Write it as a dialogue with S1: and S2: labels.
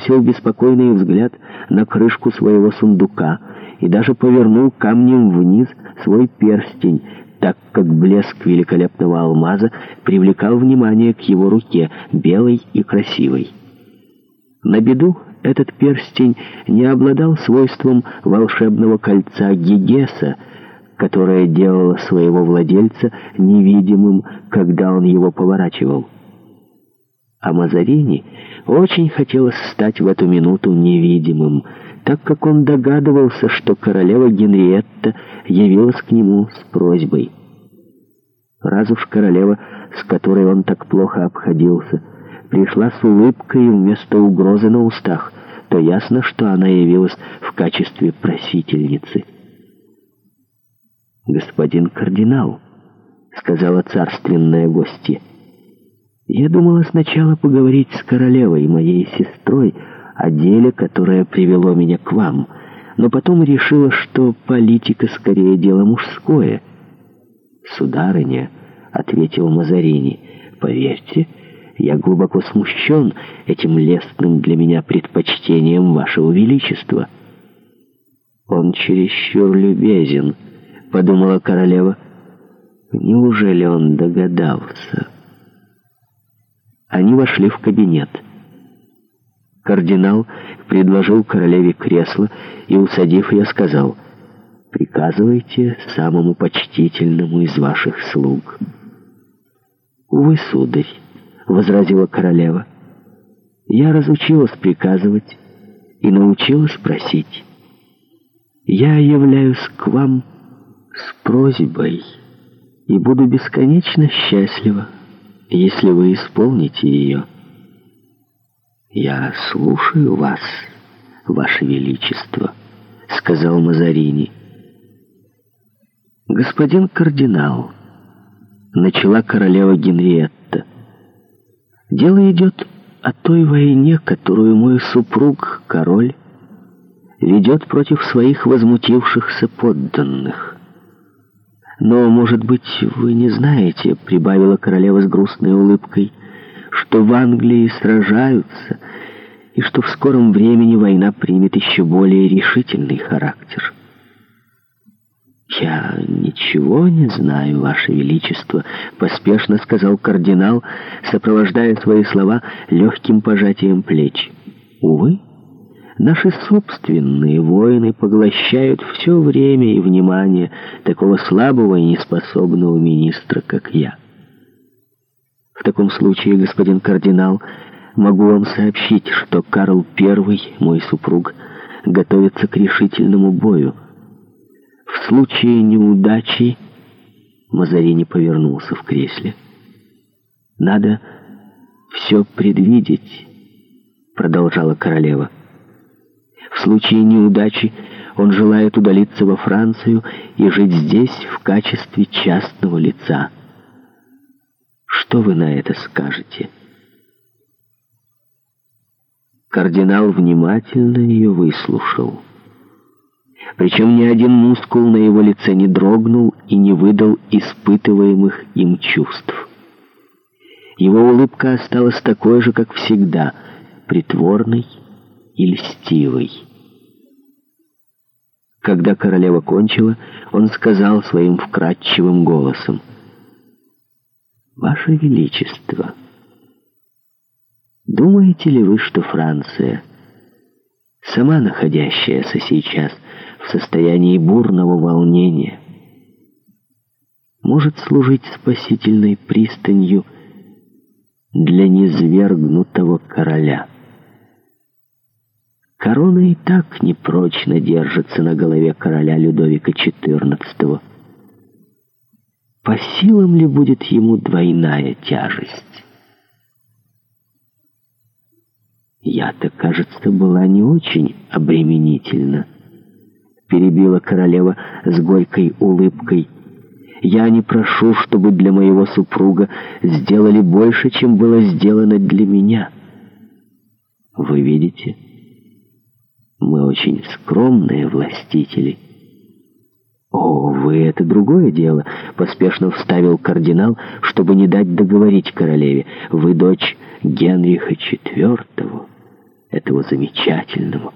S1: бросил беспокойный взгляд на крышку своего сундука и даже повернул камнем вниз свой перстень, так как блеск великолепного алмаза привлекал внимание к его руке, белой и красивой. На беду этот перстень не обладал свойством волшебного кольца Гигеса, которое делало своего владельца невидимым, когда он его поворачивал. А Мазарини очень хотелось стать в эту минуту невидимым, так как он догадывался, что королева Генриетта явилась к нему с просьбой. Раз уж королева, с которой он так плохо обходился, пришла с улыбкой вместо угрозы на устах, то ясно, что она явилась в качестве просительницы. «Господин кардинал», — сказала царственная гостья, — я думала сначала поговорить с королевой, моей сестрой, о деле, которое привело меня к вам, но потом решила, что политика скорее дело мужское. «Сударыня», — ответил Мазарини, — «поверьте, я глубоко смущен этим лестным для меня предпочтением вашего величества». «Он чересчур любезен», — подумала королева. «Неужели он догадался?» Они вошли в кабинет. Кардинал предложил королеве кресло и, усадив ее, сказал «Приказывайте самому почтительному из ваших слуг». «Увы, сударь», — возразила королева, — «я разучилась приказывать и научилась просить. Я являюсь к вам с просьбой и буду бесконечно счастлива» если вы исполните ее. «Я слушаю вас, ваше величество», — сказал Мазарини. «Господин кардинал», — начала королева Генриетта, — «дело идет о той войне, которую мой супруг, король, ведет против своих возмутившихся подданных». Но, может быть, вы не знаете, — прибавила королева с грустной улыбкой, — что в Англии сражаются, и что в скором времени война примет еще более решительный характер. «Я ничего не знаю, Ваше Величество», — поспешно сказал кардинал, сопровождая свои слова легким пожатием плеч. «Увы». Наши собственные войны поглощают все время и внимание такого слабого и неспособного министра, как я. В таком случае, господин кардинал, могу вам сообщить, что Карл I, мой супруг, готовится к решительному бою. В случае неудачи Мазарини повернулся в кресле. Надо все предвидеть, продолжала королева. В случае неудачи он желает удалиться во Францию и жить здесь в качестве частного лица. Что вы на это скажете? Кардинал внимательно ее выслушал. Причем ни один мускул на его лице не дрогнул и не выдал испытываемых им чувств. Его улыбка осталась такой же, как всегда, притворной, и льстивой. Когда королева кончила, он сказал своим вкрадчивым голосом, «Ваше Величество, думаете ли вы, что Франция, сама находящаяся сейчас в состоянии бурного волнения, может служить спасительной пристанью для низвергнутого короля?» Корона и так непрочно держится на голове короля Людовика XIV. По силам ли будет ему двойная тяжесть? Я-то, кажется, была не очень обременительна. Перебила королева с горькой улыбкой. Я не прошу, чтобы для моего супруга сделали больше, чем было сделано для меня. Вы видите? — мы очень скромные властители». «О, вы, это другое дело», — поспешно вставил кардинал, чтобы не дать договорить королеве. «Вы дочь Генриха IV, этого замечательного».